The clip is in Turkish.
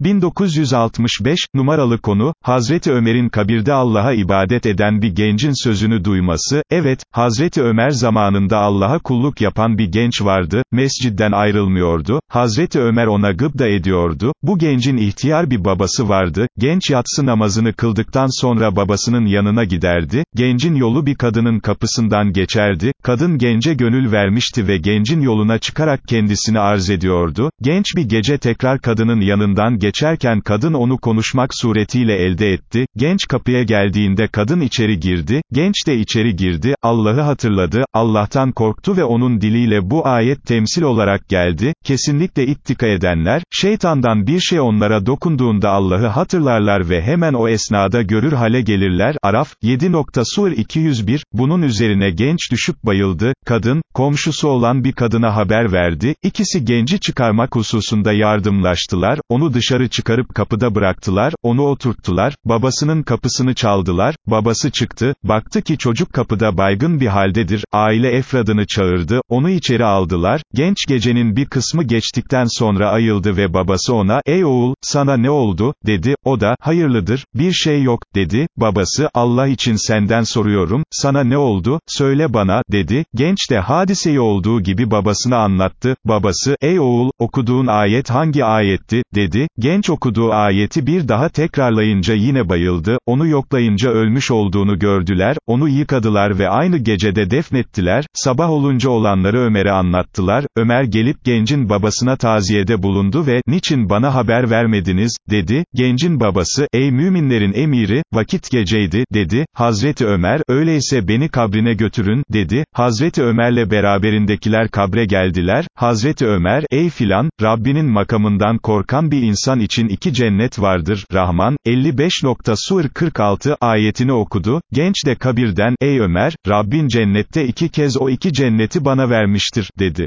1965, numaralı konu, Hazreti Ömer'in kabirde Allah'a ibadet eden bir gencin sözünü duyması, evet, Hazreti Ömer zamanında Allah'a kulluk yapan bir genç vardı, mescidden ayrılmıyordu, Hazreti Ömer ona gıbda ediyordu, bu gencin ihtiyar bir babası vardı, genç yatsı namazını kıldıktan sonra babasının yanına giderdi, gencin yolu bir kadının kapısından geçerdi, kadın gence gönül vermişti ve gencin yoluna çıkarak kendisini arz ediyordu, genç bir gece tekrar kadının yanından geçti, geçerken kadın onu konuşmak suretiyle elde etti, genç kapıya geldiğinde kadın içeri girdi, genç de içeri girdi, Allah'ı hatırladı, Allah'tan korktu ve onun diliyle bu ayet temsil olarak geldi, kesinlikle ittika edenler, şeytandan bir şey onlara dokunduğunda Allah'ı hatırlarlar ve hemen o esnada görür hale gelirler, Araf, 7. Sur 201, bunun üzerine genç düşüp bayıldı, kadın, komşusu olan bir kadına haber verdi, ikisi genci çıkarmak hususunda yardımlaştılar, onu dışarı dışarı çıkarıp kapıda bıraktılar, onu oturttular, babasının kapısını çaldılar, babası çıktı, baktı ki çocuk kapıda baygın bir haldedir, aile efradını çağırdı, onu içeri aldılar, genç gecenin bir kısmı geçtikten sonra ayıldı ve babası ona, ey oğul, sana ne oldu, dedi, o da, hayırlıdır, bir şey yok, dedi, babası, Allah için senden soruyorum, sana ne oldu, söyle bana, dedi, genç de hadiseyi olduğu gibi babasına anlattı, babası, ey oğul, okuduğun ayet hangi ayetti, dedi, Genç okuduğu ayeti bir daha tekrarlayınca yine bayıldı, onu yoklayınca ölmüş olduğunu gördüler, onu yıkadılar ve aynı gecede defnettiler, sabah olunca olanları Ömer'e anlattılar, Ömer gelip gencin babasına taziyede bulundu ve, niçin bana haber vermediniz, dedi, gencin babası, ey müminlerin emiri, vakit geceydi, dedi, Hazreti Ömer, öyleyse beni kabrine götürün, dedi, Hazreti Ömer'le beraberindekiler kabre geldiler, Hazreti Ömer, ey filan, Rabbinin makamından korkan bir insan insan için iki cennet vardır, Rahman, 55. Sur 46 ayetini okudu, genç de kabirden, ey Ömer, Rabbin cennette iki kez o iki cenneti bana vermiştir, dedi.